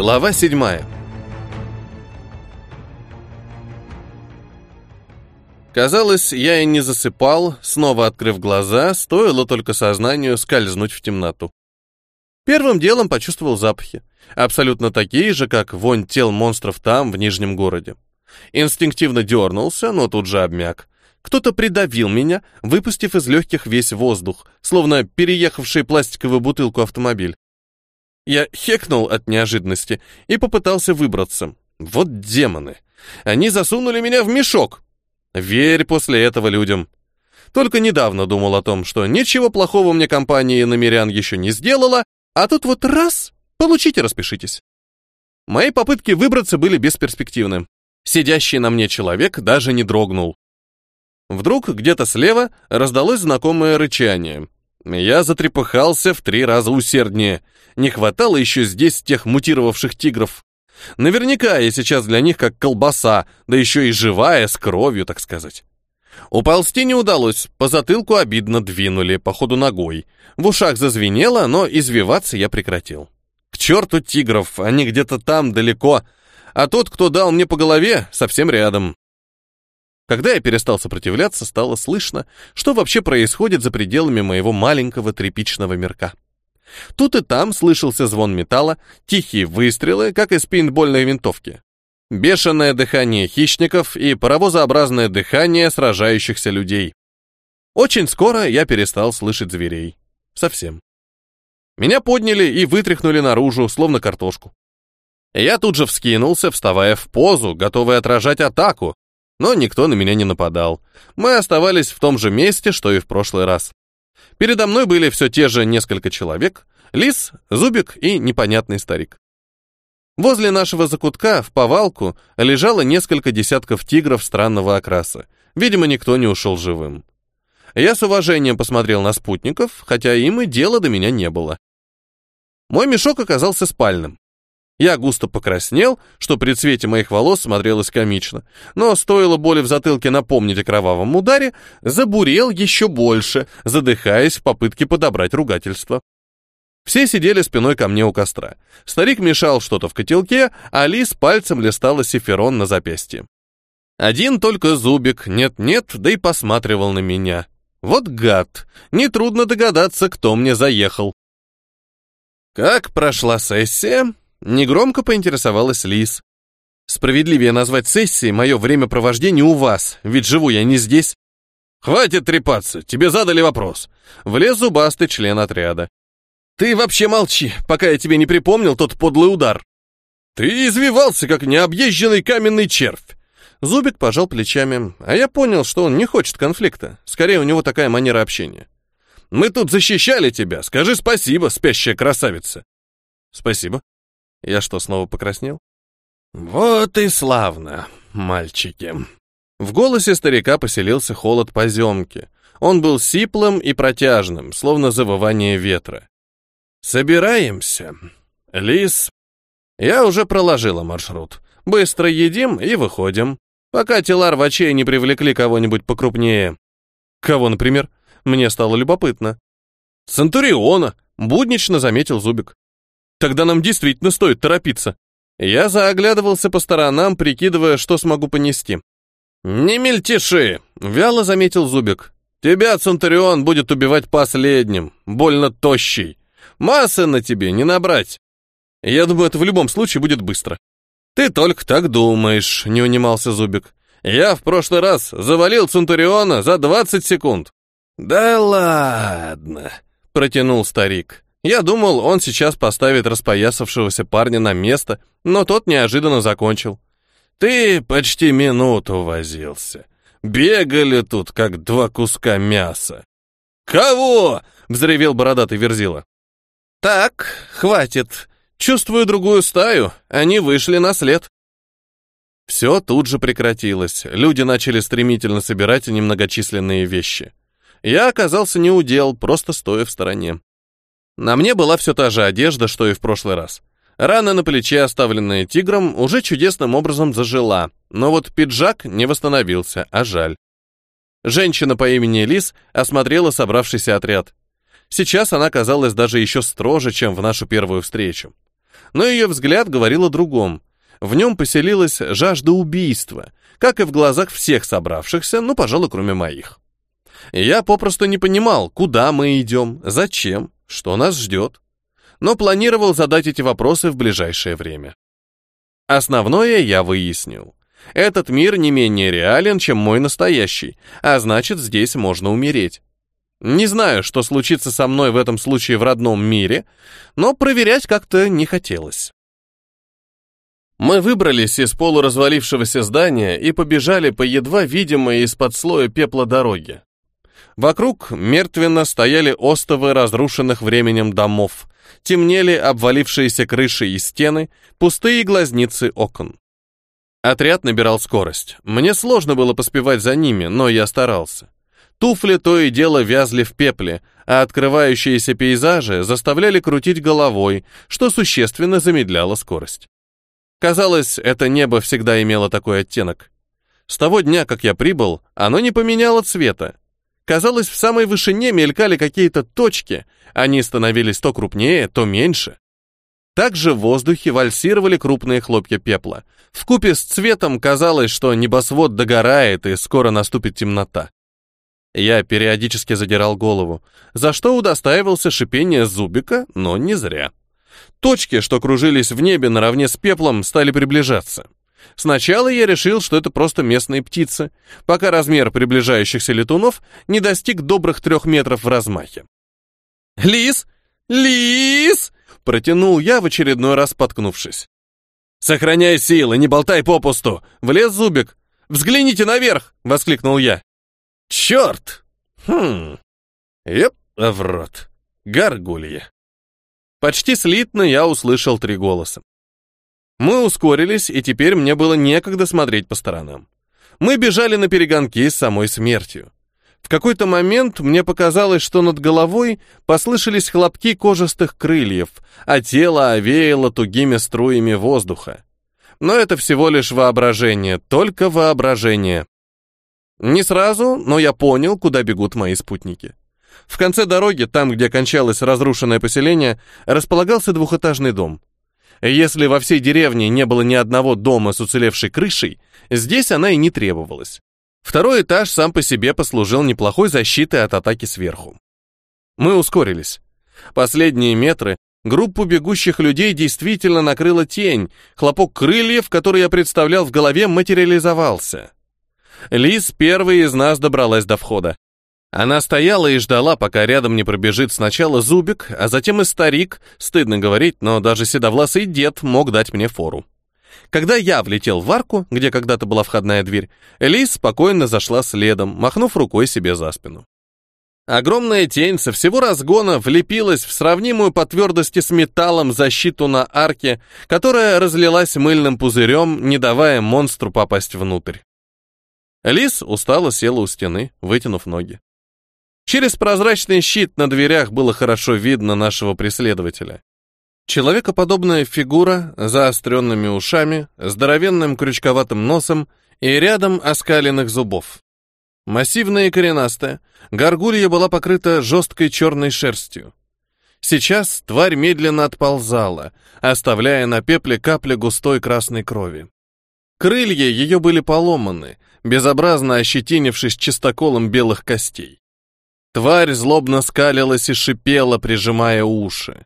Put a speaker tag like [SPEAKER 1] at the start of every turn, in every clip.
[SPEAKER 1] Глава седьмая. Казалось, я и не засыпал, снова открыв глаза, стоило только сознанию скользнуть в темноту. Первым делом почувствовал запахи, абсолютно такие же, как вонь тел монстров там, в Нижнем городе. Инстинктивно дернулся, но тут же обмяк. Кто-то придавил меня, выпустив из легких весь воздух, словно переехавший пластиковую бутылку автомобиль. Я хекнул от неожиданности и попытался выбраться. Вот демоны. Они засунули меня в мешок. Верь после этого людям. Только недавно думал о том, что ничего плохого мне компания намерян еще не сделала, а тут вот раз, получите, распишитесь. Мои попытки выбраться были бесперспективны. Сидящий на мне человек даже не дрогнул. Вдруг где-то слева раздалось знакомое рычание. Я затрепыхался в три раза усерднее. Не хватало еще здесь тех мутировавших тигров. Наверняка я сейчас для них как колбаса, да еще и живая, с кровью, так сказать. Уползти не удалось, по затылку обидно двинули, походу ногой. В ушах зазвенело, но извиваться я прекратил. К черту тигров, они где-то там, далеко, а тот, кто дал мне по голове, совсем рядом. Когда я перестал сопротивляться, стало слышно, что вообще происходит за пределами моего маленького тряпичного мирка. Тут и там слышался звон металла, тихие выстрелы, как из пейнтбольной винтовки. Бешеное дыхание хищников и паровозообразное дыхание сражающихся людей. Очень скоро я перестал слышать зверей. Совсем. Меня подняли и вытряхнули наружу, словно картошку. Я тут же вскинулся, вставая в позу, готовый отражать атаку, но никто на меня не нападал. Мы оставались в том же месте, что и в прошлый раз. Передо мной были все те же несколько человек, лис, зубик и непонятный старик. Возле нашего закутка в повалку лежало несколько десятков тигров странного окраса. Видимо, никто не ушел живым. Я с уважением посмотрел на спутников, хотя им и дела до меня не было. Мой мешок оказался спальным. Я густо покраснел, что при цвете моих волос смотрелось комично, но стоило боли в затылке напомнить о кровавом ударе, забурел еще больше, задыхаясь в попытке подобрать ругательство. Все сидели спиной ко мне у костра. Старик мешал что-то в котелке, а Лис пальцем листала сиферон на запястье. Один только зубик, нет-нет, да и посматривал на меня. Вот гад, нетрудно догадаться, кто мне заехал. Как прошла сессия? Негромко поинтересовалась Лис. Справедливее назвать сессией мое времяпровождение у вас, ведь живу я не здесь. Хватит трепаться, тебе задали вопрос. Влез зубастый член отряда. Ты вообще молчи, пока я тебе не припомнил тот подлый удар. Ты извивался, как необъезженный каменный червь. Зубик пожал плечами, а я понял, что он не хочет конфликта. Скорее, у него такая манера общения. Мы тут защищали тебя. Скажи спасибо, спящая красавица. Спасибо. Я что, снова покраснел? Вот и славно, мальчики. В голосе старика поселился холод поземки. Он был сиплым и протяжным, словно завывание ветра. Собираемся. Лис, я уже проложила маршрут. Быстро едим и выходим, пока тела рвачей не привлекли кого-нибудь покрупнее. Кого, например? Мне стало любопытно. Центуриона, буднично заметил Зубик. Тогда нам действительно стоит торопиться. Я заоглядывался по сторонам, прикидывая, что смогу понести. «Не мельтеши!» — вяло заметил Зубик. «Тебя Центурион будет убивать последним, больно тощий. Массы на тебе не набрать. Я думаю, это в любом случае будет быстро. Ты только так думаешь, не унимался Зубик. Я в прошлый раз завалил Центуриона за 20 секунд. Да ладно, протянул старик. Я думал, он сейчас поставит распоясавшегося парня на место, но тот неожиданно закончил. Ты почти минуту возился. Бегали тут, как два куска мяса. «Кого?» — взревел бородатый Верзила. «Так, хватит. Чувствую другую стаю. Они вышли на след». Все тут же прекратилось. Люди начали стремительно собирать немногочисленные вещи. Я оказался не удел, просто стоя в стороне. На мне была все та же одежда, что и в прошлый раз. Рана на плече, оставленная тигром, уже чудесным образом зажила, но вот пиджак не восстановился, а жаль. Женщина по имени Лис осмотрела собравшийся отряд. Сейчас она казалась даже еще строже, чем в нашу первую встречу. но ее взгляд говорил о другом. В нем поселилась жажда убийства, как и в глазах всех собравшихся, ну, пожалуй, кроме моих. Я попросту не понимал, куда мы идем, зачем, что нас ждет, но планировал задать эти вопросы в ближайшее время. Основное я выяснил. Этот мир не менее реален, чем мой настоящий, а значит, здесь можно умереть. Не знаю, что случится со мной в этом случае в родном мире, но проверять как-то не хотелось. Мы выбрались из полуразвалившегося здания и побежали по едва видимой из-под слоя пепла дороге. Вокруг мертвенно стояли остовы разрушенных временем домов, темнели обвалившиеся крыши и стены, пустые глазницы окон. Отряд набирал скорость. Мне сложно было поспевать за ними, но я старался. Туфли то и дело вязли в пепле, а открывающиеся пейзажи заставляли крутить головой, что существенно замедляло скорость. Казалось, это небо всегда имело такой оттенок. С того дня, как я прибыл, оно не поменяло цвета. Казалось, в самой вышине мелькали какие-то точки, они становились то крупнее, то меньше. Также в воздухе вальсировали крупные хлопья пепла. В купе с цветом казалось, что небосвод догорает и скоро наступит темнота. Я периодически задирал голову, за что удостаивался шипения зубика, но не зря. Точки, что кружились в небе наравне с пеплом, стали приближаться. Сначала я решил, что это просто местные птицы, пока размер приближающихся летунов не достиг добрых трех метров в размахе. «Лис! Лис!» — протянул я в очередной раз споткнувшись. «Сохраняй силы, не болтай попусту!» — влез Зубик. «Взгляните наверх!» — воскликнул я. «Черт! Хм... Еп, в рот. Гаргулья!» Почти слитно я услышал три голоса. Мы ускорились, и теперь мне было некогда смотреть по сторонам. Мы бежали на перегонки с самой смертью. В какой-то момент мне показалось, что над головой послышались хлопки кожистых крыльев, а тело овеяло тугими струями воздуха. Но это всего лишь воображение, только воображение. Не сразу, но я понял, куда бегут мои спутники. В конце дороги, там, где кончалось разрушенное поселение, располагался двухэтажный дом. Если во всей деревне не было ни одного дома с уцелевшей крышей, здесь она и не требовалась. Второй этаж сам по себе послужил неплохой защитой от атаки сверху. Мы ускорились. Последние метры группу бегущих людей действительно накрыла тень, хлопок крыльев, который я представлял в голове, материализовался. Лиз первой из нас добралась до входа. Она стояла и ждала, пока рядом не пробежит сначала Зубик, а затем и старик, стыдно говорить, но даже седовласый дед мог дать мне фору. Когда я влетел в арку, где когда-то была входная дверь, Лиз спокойно зашла следом, махнув рукой себе за спину. Огромная тень со всего разгона влепилась в сравнимую по твердости с металлом защиту на арке, которая разлилась мыльным пузырем, не давая монстру попасть внутрь. Лис устало села у стены, вытянув ноги. Через прозрачный щит на дверях было хорошо видно нашего преследователя. Человекоподобная фигура, заостренными ушами, здоровенным крючковатым носом и рядом оскаленных зубов. Массивная и коренастая, горгулья была покрыта жесткой черной шерстью. Сейчас тварь медленно отползала, оставляя на пепле капли густой красной крови. Крылья ее были поломаны, безобразно ощетинившись чистоколом белых костей. Тварь злобно скалилась и шипела, прижимая уши.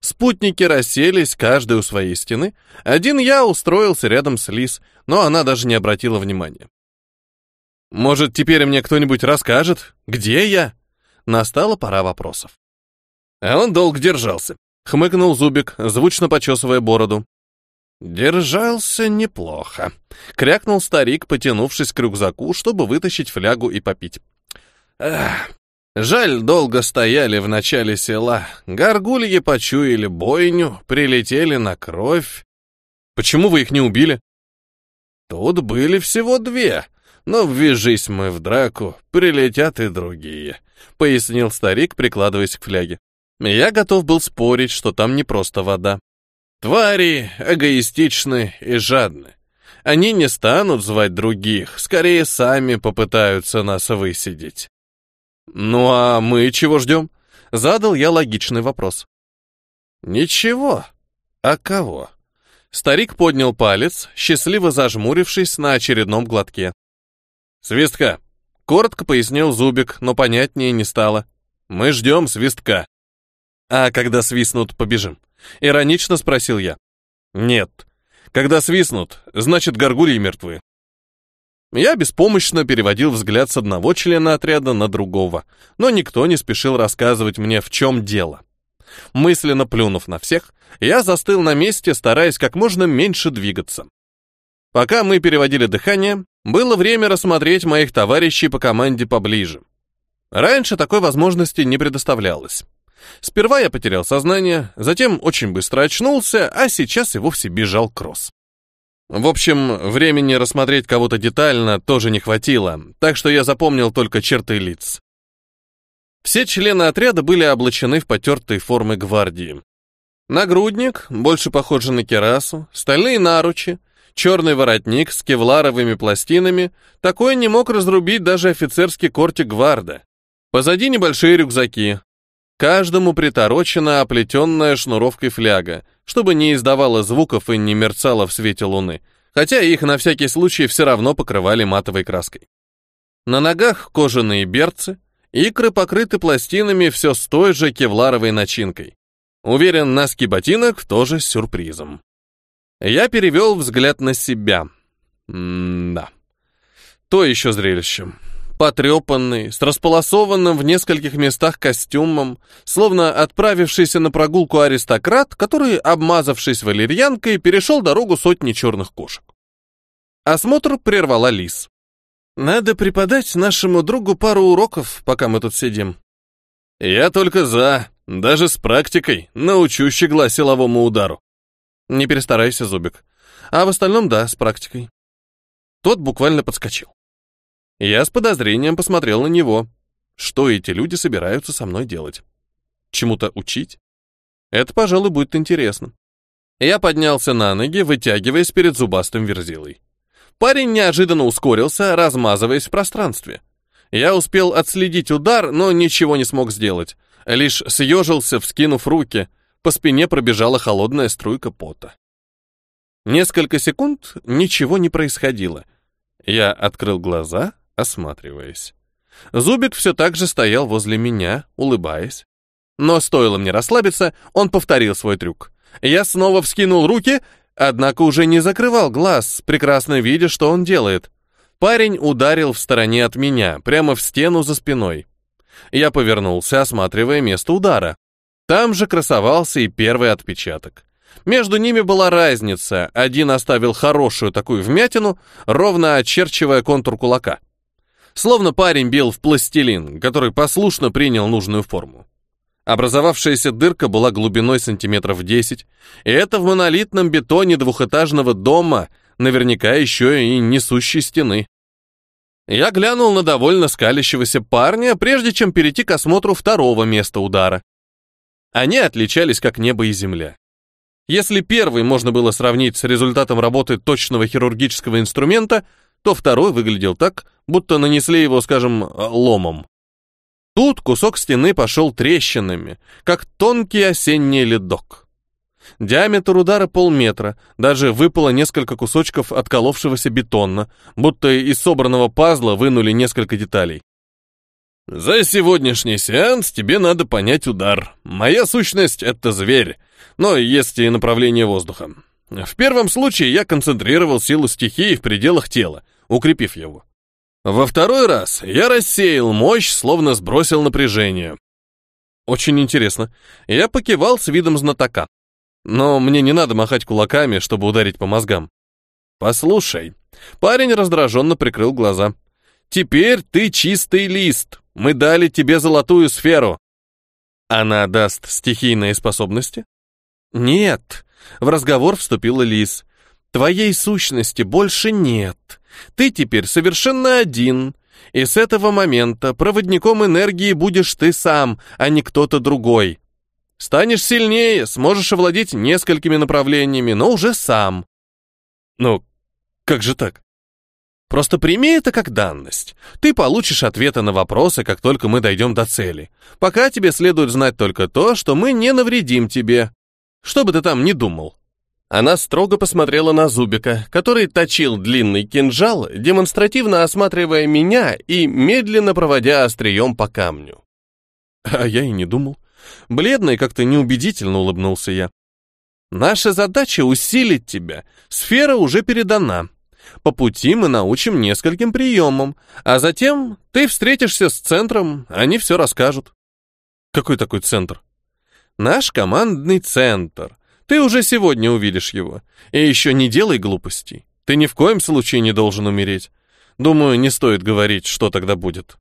[SPEAKER 1] Спутники расселись, каждый у своей стены. Один я устроился рядом с Лис, но она даже не обратила внимания. «Может, теперь мне кто-нибудь расскажет, где я?» Настала пора вопросов. А он долго держался. Хмыкнул Зубик, звучно почесывая бороду. «Держался неплохо», — крякнул старик, потянувшись к рюкзаку, чтобы вытащить флягу и попить. Эх, жаль, долго стояли в начале села. Горгульи почуяли бойню, прилетели на кровь. Почему вы их не убили? Тут были всего две, но ввяжись мы в драку, прилетят и другие, пояснил старик, прикладываясь к фляге. Я готов был спорить, что там не просто вода. Твари эгоистичны и жадны. Они не станут звать других, скорее сами попытаются нас высидеть. «Ну а мы чего ждем?» Задал я логичный вопрос. «Ничего. А кого? Старик поднял палец, счастливо зажмурившись на очередном глотке. «Свистка!» — коротко пояснил Зубик, но понятнее не стало. «Мы ждем свистка». «А когда свистнут, побежим?» — иронично спросил я. «Нет. Когда свистнут, значит, горгульи мертвы». Я беспомощно переводил взгляд с одного члена отряда на другого, но никто не спешил рассказывать мне, в чем дело. Мысленно плюнув на всех, я застыл на месте, стараясь как можно меньше двигаться. Пока мы переводили дыхание, было время рассмотреть моих товарищей по команде поближе. Раньше такой возможности не предоставлялось. Сперва я потерял сознание, затем очень быстро очнулся, а сейчас и вовсе бежал кросс. В общем, времени рассмотреть кого-то детально тоже не хватило, так что я запомнил только черты лиц. Все члены отряда были облачены в потертые формы гвардии. Нагрудник, больше похожий на керасу, стальные наручи, черный воротник с кевларовыми пластинами, такой не мог разрубить даже офицерский кортик гварда. Позади небольшие рюкзаки. Каждому приторочена оплетенная шнуровкой фляга, чтобы не издавала звуков и не мерцала в свете луны, хотя их на всякий случай все равно покрывали матовой краской. На ногах кожаные берцы, икры покрыты пластинами все с той же кевларовой начинкой. Уверен, носки ботинок тоже с сюрпризом. Я перевел взгляд на себя. М-да. То еще зрелище. Потрепанный, с располосованным в нескольких местах костюмом, словно отправившийся на прогулку аристократ, который, обмазавшись валерьянкой, перешел дорогу сотни черных кошек. Осмотр прервала Лис. «Надо преподать нашему другу пару уроков, пока мы тут сидим». «Я только за», даже с практикой научу щегла силовому удару. Не перестарайся, Зубик. А в остальном, да, с практикой. Тот буквально подскочил. Я с подозрением посмотрел на него. Что эти люди собираются со мной делать? Чему-то учить? Это, пожалуй, будет интересно. Я поднялся на ноги, вытягиваясь перед зубастым верзилой. Парень неожиданно ускорился, размазываясь в пространстве. Я успел отследить удар, но ничего не смог сделать. Лишь съежился, вскинув руки. По спине пробежала холодная струйка пота. Несколько секунд ничего не происходило. Я открыл глаза, осматриваясь. Зубик все так же стоял возле меня, улыбаясь. Но стоило мне расслабиться, он повторил свой трюк. Я снова вскинул руки, однако уже не закрывал глаз, прекрасно видя, что он делает. Парень ударил в стороне от меня, прямо в стену за спиной. Я повернулся, осматривая место удара. Там же красовался и первый отпечаток. Между ними была разница. Один оставил хорошую такую вмятину, ровно очерчивая контур кулака. Словно парень бил в пластилин, который послушно принял нужную форму. Образовавшаяся дырка была глубиной сантиметров 10, и это в монолитном бетоне двухэтажного дома, наверняка еще и несущей стены. Я глянул на довольно скалящегося парня, прежде чем перейти к осмотру второго места удара. Они отличались как небо и земля. Если первый можно было сравнить с результатом работы точного хирургического инструмента, то второй выглядел так, будто нанесли его, скажем, ломом. Тут кусок стены пошел трещинами, как тонкий осенний ледок. Диаметр удара полметра, даже выпало несколько кусочков отколовшегося бетона, будто из собранного пазла вынули несколько деталей. «За сегодняшний сеанс тебе надо понять удар. Моя сущность — это зверь, но есть и направление воздуха. В первом случае я концентрировал силу стихии в пределах тела, укрепив его. Во второй раз я рассеял мощь, словно сбросил напряжение. Очень интересно. Я покивал с видом знатока. Но мне не надо махать кулаками, чтобы ударить по мозгам. Послушай. Парень раздраженно прикрыл глаза. Теперь ты чистый лист. Мы дали тебе золотую сферу. Она даст стихийные способности? Нет. В разговор вступила Лис. Твоей сущности больше нет. Ты теперь совершенно один. И с этого момента проводником энергии будешь ты сам, а не кто-то другой. Станешь сильнее, сможешь овладеть несколькими направлениями, но уже сам. Ну, как же так? Просто прими это как данность. Ты получишь ответы на вопросы, как только мы дойдем до цели. Пока тебе следует знать только то, что мы не навредим тебе. Что бы ты там ни думал. Она строго посмотрела на Зубика, который точил длинный кинжал, демонстративно осматривая меня и медленно проводя острием по камню. А я и не думал. Бледно и как-то неубедительно улыбнулся я. Наша задача — усилить тебя. Сфера уже передана. По пути мы научим нескольким приемам, а затем ты встретишься с центром, они все расскажут. Какой такой центр? Наш командный центр. Ты уже сегодня увидишь его. И еще не делай глупостей. Ты ни в коем случае не должен умереть. Думаю, не стоит говорить, что тогда будет.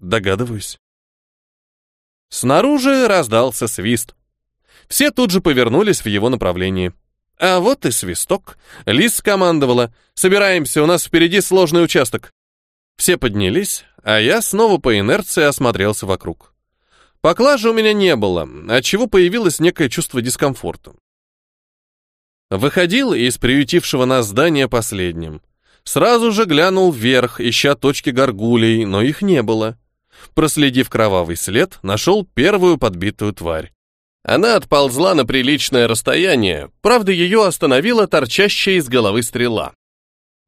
[SPEAKER 1] Догадываюсь. Снаружи раздался свист. Все тут же повернулись в его направлении. А вот и свисток. Лис скомандовала. «Собираемся, у нас впереди сложный участок». Все поднялись, а я снова по инерции осмотрелся вокруг. Поклажи у меня не было, отчего появилось некое чувство дискомфорта. Выходил из приютившего нас здания последним. Сразу же глянул вверх, ища точки горгулей, но их не было. Проследив кровавый след, нашел первую подбитую тварь. Она отползла на приличное расстояние, правда, ее остановила торчащая из головы стрела.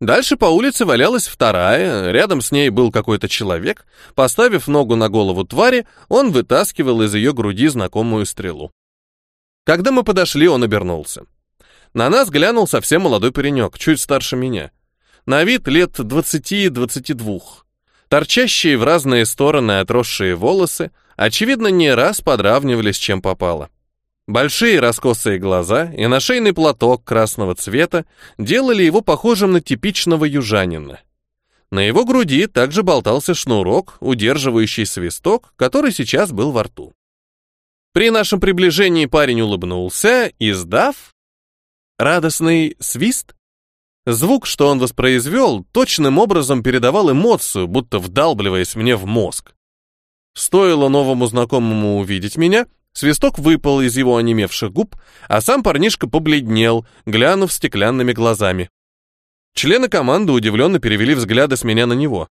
[SPEAKER 1] Дальше по улице валялась вторая, рядом с ней был какой-то человек. Поставив ногу на голову твари, он вытаскивал из ее груди знакомую стрелу. Когда мы подошли, он обернулся. На нас глянул совсем молодой паренек, чуть старше меня. На вид лет двадцати-двадцати двух. Торчащие в разные стороны отросшие волосы, очевидно, не раз подравнивались, чем попало. Большие раскосые глаза и нашейный платок красного цвета делали его похожим на типичного южанина. На его груди также болтался шнурок, удерживающий свисток, который сейчас был во рту. При нашем приближении парень улыбнулся, издав радостный свист. Звук, что он воспроизвел, точным образом передавал эмоцию, будто вдалбливаясь мне в мозг. Стоило новому знакомому увидеть меня, свисток выпал из его онемевших губ, а сам парнишка побледнел, глянув стеклянными глазами. Члены команды удивленно перевели взгляды с меня на него.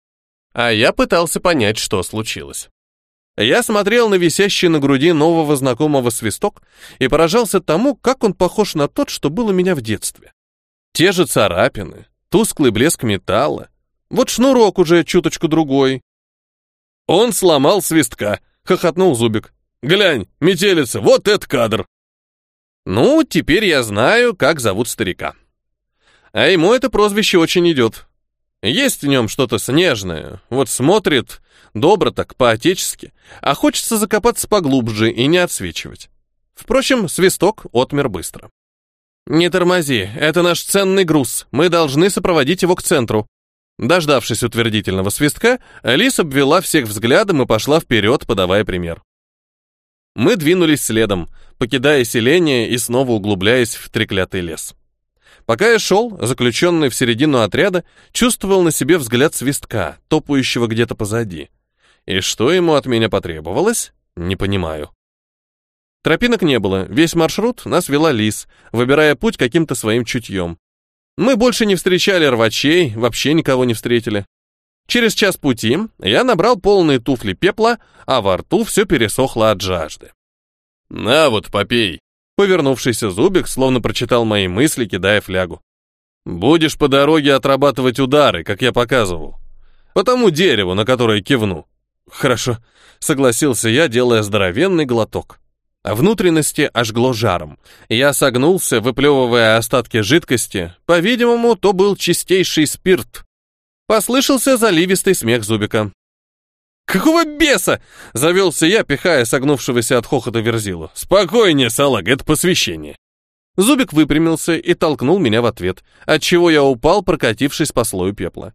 [SPEAKER 1] А я пытался понять, что случилось. Я смотрел на висящий на груди нового знакомого свисток и поражался тому, как он похож на тот, что был у меня в детстве. Те же царапины, тусклый блеск металла. Вот шнурок уже чуточку другой, «Он сломал свистка», — хохотнул Зубик. «Глянь, метелица, вот это кадр!» Ну, теперь я знаю, как зовут старика. А ему это прозвище очень идет. Есть в нем что-то снежное, вот смотрит добро так, по-отечески, а хочется закопаться поглубже и не отсвечивать. Впрочем, свисток отмер быстро. «Не тормози, это наш ценный груз, мы должны сопроводить его к центру», Дождавшись утвердительного свистка, Алис обвела всех взглядом и пошла вперед, подавая пример. Мы двинулись следом, покидая селение и снова углубляясь в треклятый лес. Пока я шел, заключенный в середину отряда, чувствовал на себе взгляд свистка, топающего где-то позади. И что ему от меня потребовалось, не понимаю. Тропинок не было, весь маршрут нас вела Лис, выбирая путь каким-то своим чутьем. Мы больше не встречали рвачей, вообще никого не встретили. Через час пути я набрал полные туфли пепла, а во рту все пересохло от жажды. «На вот, попей!» Повернувшийся зубик словно прочитал мои мысли, кидая флягу. «Будешь по дороге отрабатывать удары, как я показывал. По тому дереву, на которое кивну». «Хорошо», — согласился я, делая здоровенный глоток. А внутренности ожгло жаром. Я согнулся, выплевывая остатки жидкости. По-видимому, то был чистейший спирт. Послышался заливистый смех Зубика. «Какого беса?» — завелся я, пихая согнувшегося от хохота Верзилу. «Спокойнее, салага, это посвящение». Зубик выпрямился и толкнул меня в ответ, отчего я упал, прокатившись по слою пепла.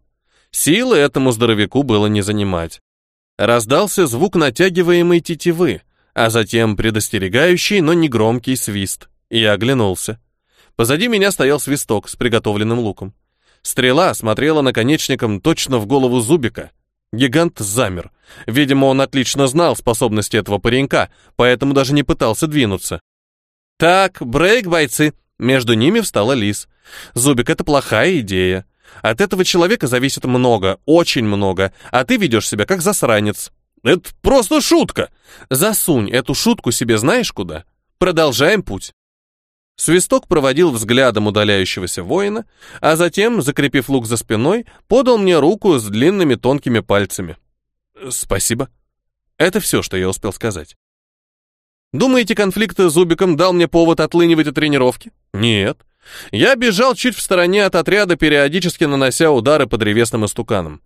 [SPEAKER 1] Силы этому здоровяку было не занимать. Раздался звук натягиваемой тетивы, а затем предостерегающий, но не громкий свист. Я оглянулся. Позади меня стоял свисток с приготовленным луком. Стрела смотрела наконечником точно в голову Зубика. Гигант замер. Видимо, он отлично знал способности этого паренька, поэтому даже не пытался двинуться. «Так, брейк, бойцы!» Между ними встала Лис. «Зубик, это плохая идея. От этого человека зависит много, очень много, а ты ведешь себя как засранец. Это просто шутка. Засунь эту шутку себе знаешь куда. Продолжаем путь. Свисток проводил взглядом удаляющегося воина, а затем, закрепив лук за спиной, подал мне руку с длинными тонкими пальцами. «Спасибо». Это все, что я успел сказать. Думаете, конфликт с Зубиком дал мне повод отлынивать от тренировки? Нет. Я бежал чуть в стороне от отряда, периодически нанося удары по древесным истуканам.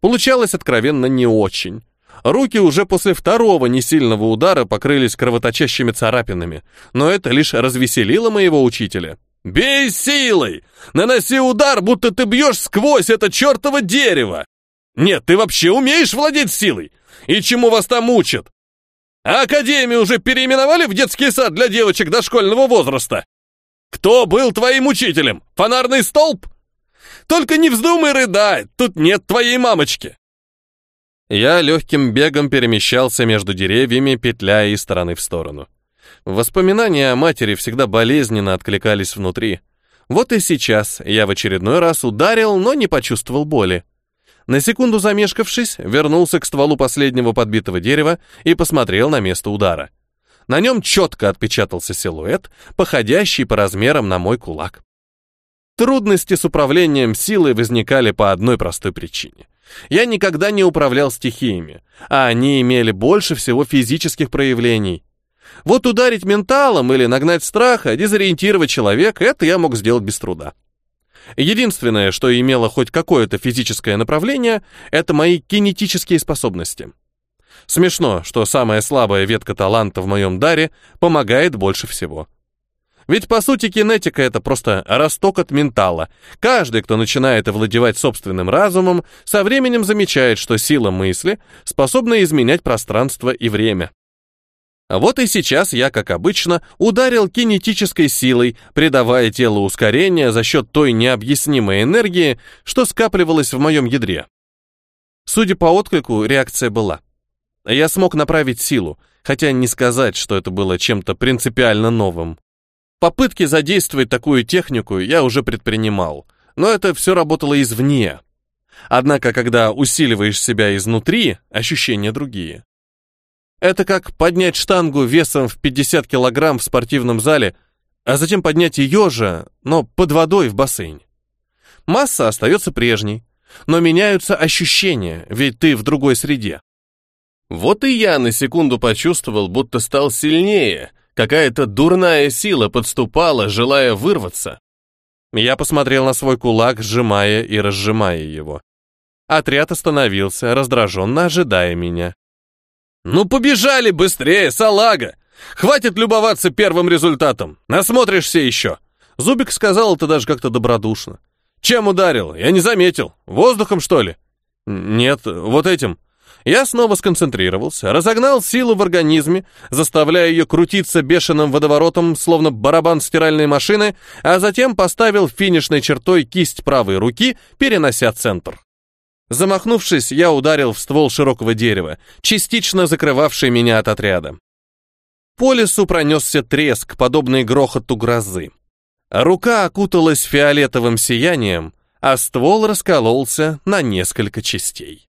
[SPEAKER 1] Получалось откровенно не очень. Руки уже после второго несильного удара покрылись кровоточащими царапинами, но это лишь развеселило моего учителя. «Бей силой! Наноси удар, будто ты бьешь сквозь это чертово дерево! Нет, ты вообще умеешь владеть силой? И чему вас там учат? Академию уже переименовали в детский сад для девочек дошкольного возраста? Кто был твоим учителем? Фонарный столб? Только не вздумай рыдать, тут нет твоей мамочки. Я легким бегом перемещался между деревьями, петляя из стороны в сторону. Воспоминания о матери всегда болезненно откликались внутри. Вот и сейчас я в очередной раз ударил, но не почувствовал боли. На секунду замешкавшись, вернулся к стволу последнего подбитого дерева и посмотрел на место удара. На нем четко отпечатался силуэт, походящий по размерам на мой кулак. Трудности с управлением силой возникали по одной простой причине — я никогда не управлял стихиями, а они имели больше всего физических проявлений. Вот ударить менталом или нагнать страха, дезориентировать человека — это я мог сделать без труда. Единственное, что имело хоть какое-то физическое направление, это мои кинетические способности. Смешно, что самая слабая ветка таланта в моем даре помогает больше всего. Ведь, по сути, кинетика — это просто росток от ментала. Каждый, кто начинает овладевать собственным разумом, со временем замечает, что сила мысли способна изменять пространство и время. Вот и сейчас я, как обычно, ударил кинетической силой, придавая телу ускорение за счет той необъяснимой энергии, что скапливалась в моем ядре. Судя по отклику, реакция была. Я смог направить силу, хотя не сказать, что это было чем-то принципиально новым. Попытки задействовать такую технику я уже предпринимал, но это все работало извне. Однако, когда усиливаешь себя изнутри, ощущения другие. Это как поднять штангу весом в 50 килограмм в спортивном зале, а затем поднять ее же, но под водой в бассейне. Масса остается прежней, но меняются ощущения, ведь ты в другой среде. Вот и я на секунду почувствовал, будто стал сильнее, Какая-то дурная сила подступала, желая вырваться. Я посмотрел на свой кулак, сжимая и разжимая его. Отряд остановился, раздраженно ожидая меня. «Ну побежали быстрее, салага! Хватит любоваться первым результатом! Насмотришься еще!» Зубик сказал это даже как-то добродушно. «Чем ударил? Я не заметил. Воздухом, что ли?» «Нет, вот этим. Я снова сконцентрировался, разогнал силу в организме, заставляя ее крутиться бешеным водоворотом, словно барабан стиральной машины, а затем поставил финишной чертой кисть правой руки, перенося центр. Замахнувшись, я ударил в ствол широкого дерева, частично закрывавший меня от отряда. По лесу пронесся треск, подобный грохоту грозы. Рука окуталась фиолетовым сиянием, а ствол раскололся на несколько частей.